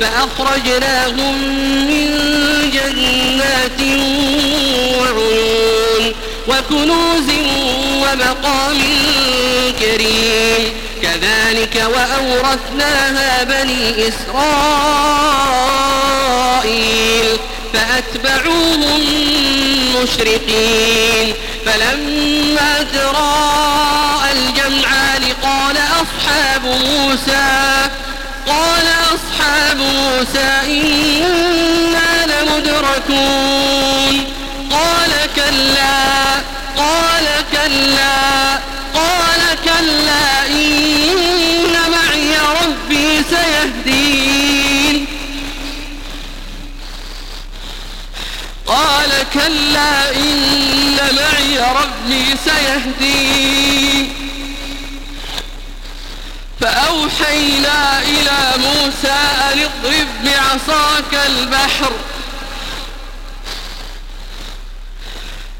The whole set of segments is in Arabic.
فأخرجناهم من جنات وعيون وكنوز ومقام كريم. كذلك وأورثناها بني إسرائيل فأتبعوهم مشرقين. فلما تراءى الجمعان قال أصحاب موسى قال أصحاب موسى إنا لمدركون. قال كلا قال كلا قال كلا إن معي ربي سيهدين. قال كلا إن معي ربي سيهدين. فأوحينا إلى موسى أن اضرب بعصاك البحر.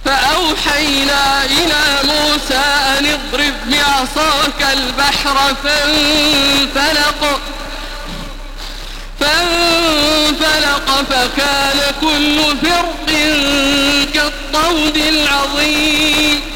فأوحينا إلى موسى أن اضرب بعصاك البحر فانفلق. فانفلق فكان كل فرق كالطود العظيم.